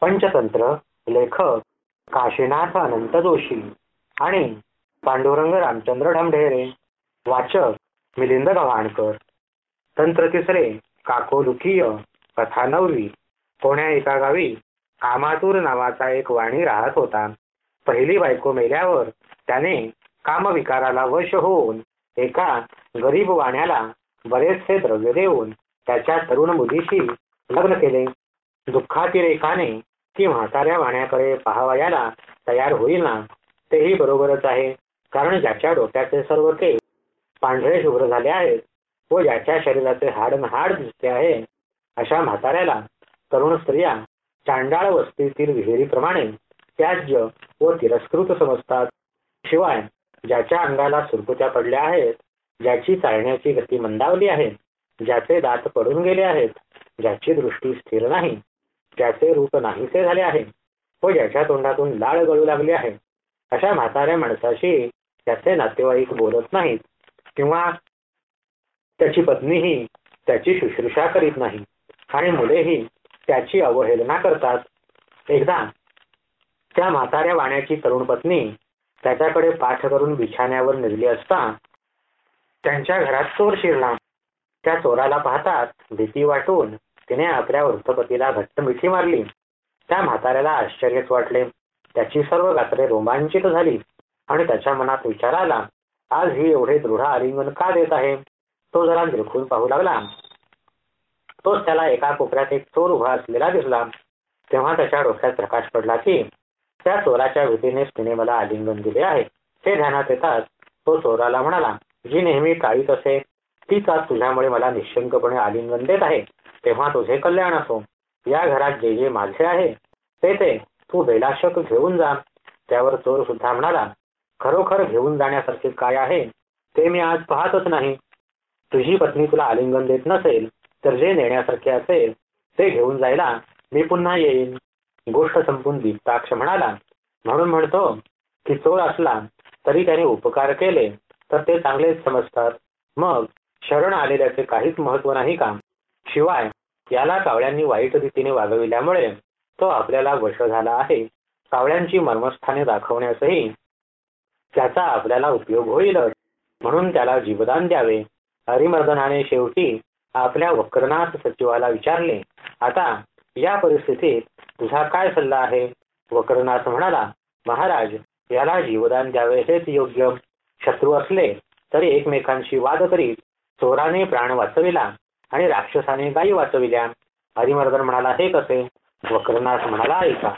पंचतंत्र लेखक काशीनाथ अनंत जोशी आणि पांडुरंग रामचंद्र ढमढेरे वाचक मिलिंद गव्हाणकर. तंत्र तिसरे काकोलुकीय कथा नववी कोण्या एका गावी कामातूर नावाचा एक वाणी राहत होता. पहिली बायको मेल्यावर त्याने कामविकाराला वश होऊन एका गरीब वाण्याला बरेचसे द्रव्य देऊन त्याच्या तरुण मुलीशी लग्न केले. दुःखातिरेकाने ती म्हाताऱ्या वाण्याकडे पाहावयाला तयार होईल ना? तेही बरोबरच आहे. कारण ज्याच्या डोक्याचे सर्व ते पांढरे शुभ्र झाले आहेत व ज्याच्या शरीराचे हाड हाड दिसते आहे अशा म्हाताऱ्याला तरुण स्त्रिया चांडाळ वस्तीतील विहिरीप्रमाणे त्याज्य व तिरस्कृत समजतात. शिवाय ज्याच्या अंगाला सुरकुत्या पडल्या आहेत ज्याची चालण्याची गती मंदावली आहे ज्याचे दात पडून गेले आहेत ज्याची दृष्टी स्थिर नाही ज्याचे रूप नाहीसे झाले आहे. व ज्याच्या तोंडातून लाळ गळू लागली आहे. अशा म्हाताऱ्या माणसाशी त्याचे नातेवाईक बोलत नाहीत. किंवा त्याची पत्नीही त्याची शुश्रूषा करीत नाही. आणि मुलेही त्याची अवहेलना करतात. एकदा त्या म्हाताऱ्या वाण्याची तरुण पत्नी त्याच्याकडे पाठ करून बिछाण्यावर निघली असता त्यांच्या घरात चोर शिरला. त्या चोराला पाहतात भीती वाटून तिने आपल्या वृत्तपतीला घट्ट मिठी मारली. त्या म्हाताऱ्याला आश्चर्यच वाटले. त्याची सर्व गात्रे रोमांचित झाली आणि त्याच्या मनात विचार आला आज ही एवढे दृढ आलिंगन का देत आहे? तो जरा निरखून पाहू लागला. तोच त्याला एका कोपऱ्यात एक चोर उभा असलेला दिसला. तेव्हा त्याच्या डोक्यात प्रकाश पडला की त्या चोराच्या भीतीनेच तिने मला आलिंगन दिले आहे. ते ध्यानात येताच तो चोराला म्हणाला जी नेहमी काळीत असे तीच आज तुझ्यामुळे मला निशंकपणे आलिंगन देत आहे. तेव्हा तुझे कल्याण असो. या घरात जे जे माझे आहे ते ते. तू बेलाशक घेऊन जा. त्यावर चोर सुद्धा म्हणाला खरोखर घेऊन जाण्यासारखे काय आहे? ते मी आज पाहतच नाही. तुझी पत्नी तुला आलिंगन देत नसेल तर जे नेण्यासारखे असेल ते घेऊन जायला मी पुन्हा येईन. गोष्ट संपून दीप्ताक्ष म्हणाला. म्हणून म्हणतो की चोर असला तरी त्याने उपकार केले तर ते चांगलेच समजतात. मग शरण आलेल्याचे काहीच महत्त्व नाही का? शिवाय याला कावळ्यांनी वाईट रीतीने वागविल्यामुळे तो आपल्याला वश झाला आहे. कावळ्यांची मर्मस्थाने दाखवण्यासही त्याचा आपल्याला उपयोग होईलच म्हणून त्याला जीवदान द्यावे. हरिमर्दनाने शेवटी आपल्या वक्रनाथ सचिवाला विचारले आता या परिस्थितीत तुझा काय सल्ला आहे? वक्रनाथ म्हणाला महाराज याला जीवदान द्यावे हेच योग्य. शत्रू असले तरी एकमेकांशी वाद करीत चोराने प्राण वाचविला. आणि राक्षसाने गायी वाचविल्या. हरिमर्दन म्हणाला हे कसे? वक्रनाथ म्हणाला ऐका.